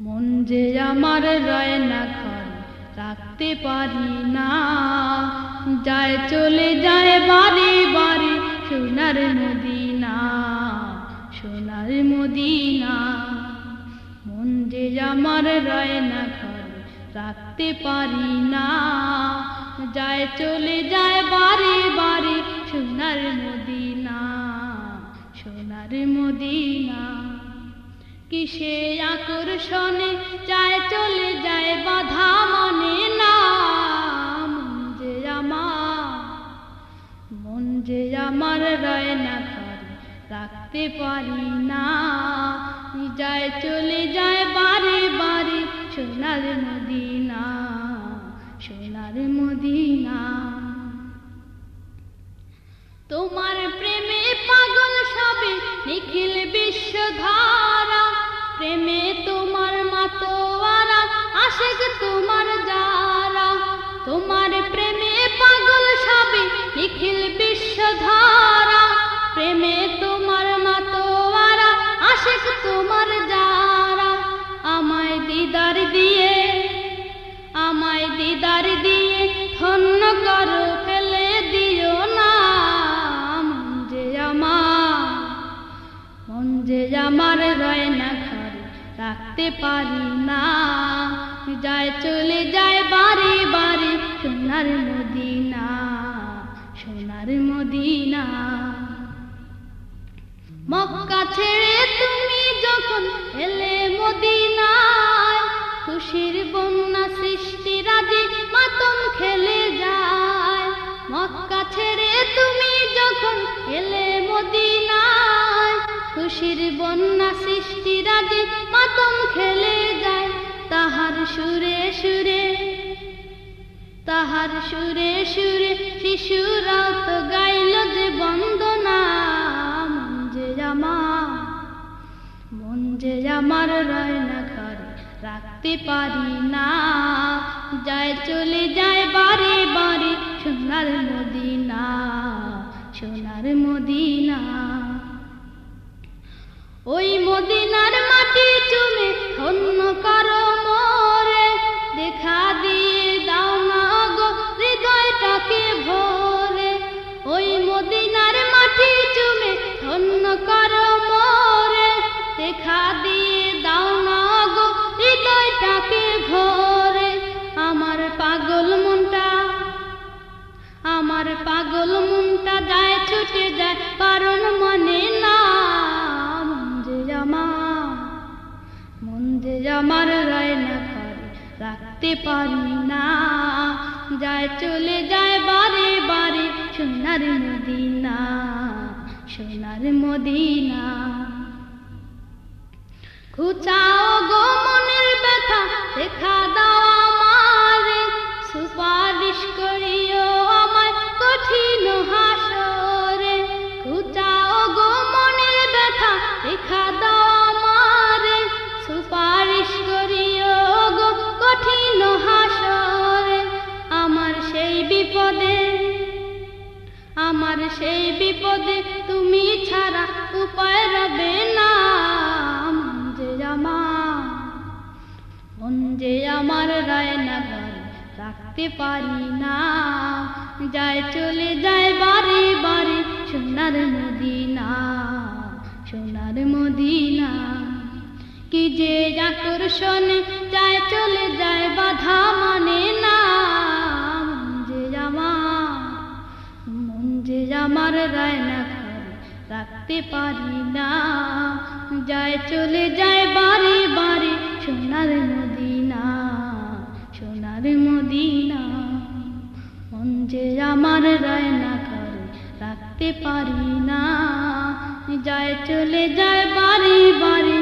মন যে আমার রয় না ঘর, রাখতে পারি না। যায় চলে যায় বারে বারে সোনার মদিনা সোনার মদিনা। মন যে আমার রয় না ঘর, রাখতে পারি না। যায় চলে যায় বারে বারে সোনার মদিনা সোনার মদিনা। কিসে আকর্ষণে যায়, চলে যায় বাধা মনে না মন যে আমার, মন যে আমার রয় না ঘরে রাখতে পারি না। যায়, চলে যায় বারে বারে সোনার মদিনা সোনার মদিনা। আশেক তোমার যারা, তোমার প্রেমে পাগল সবে নিখিল বিশ্বধারা। প্রেমে তোমার মাতোয়ারা, আশেক তোমার যারা। আমায় দিদার দিয়ে, আমায় দিদার দিয়ে ধন্য করো, ফেলে দিও না। যে আমার যে আমার রয় না রাখতে পারি না। যায়, চলে যায় বারে বারে সোনার মদিনা সোনার মদিনা। মক্কা ছেড়ে তুমি যখন এলে মদিনায়, খুশির বন্যা সৃষ্টি রাজে মাতম খেলে যায়। মক্কা ছেড়ে তুমি যখন এলে মদিনায়, খুশির বন্যা সৃষ্টি রাজে মাতম খেলে যায়। তাহার সুরে সুরে শিশুরা তো গাইল যে বন্দনা, মন যে আমার, মন যে আমার রয় না ঘরে রাখতে পারি না। যায় চলে যায় বারে বারে সোনার মদিনা সোনার মদিনা। ওই মদিনার মাটি চুমে ধন্য করো দেখা দিয়ে দাও না গো, হৃদয়টাকে ভরে আমার পাগল মনটা, আমার পাগল মনটা যায়, ছুটে যায়, কারণ মনে না, মন যে আমার আমার রয় না ঘরে রাখতে পারি না। যায় চলে যায় বারে বারে সোনার মদিনা সোনার মদিনা। খুচাও গো মনের ব্যথা দেখা দাও আমারে, সুপারিশ করিও আমায় কঠিন হাসরে। খুচাও গো মনের ব্যথা দেখা দাও আমারে, সুপারিশ করিও গো কঠিন হাসরে। আমার সেই বিপদে, আমার সেই বিপদে তুমি ছাড়া উপায় রবে না। আমার। আমার রায় না ঘরে রাখতে পারি না। যায় চলে যায় বারে বারে সোনার মদিনা সোনার মদিনা। কি যে আকর্ষণে, যায় চলে যায় বাধা মানে না। যে আমার, মন যে আমার রায় রাখতে পারি না। যায় চলে যায় বারে বারে সোনার মদিনা সোনার মদিনা। মন যে আমার রায় না করে, রাখতে পারি না। যায় চলে যায় বারে বারে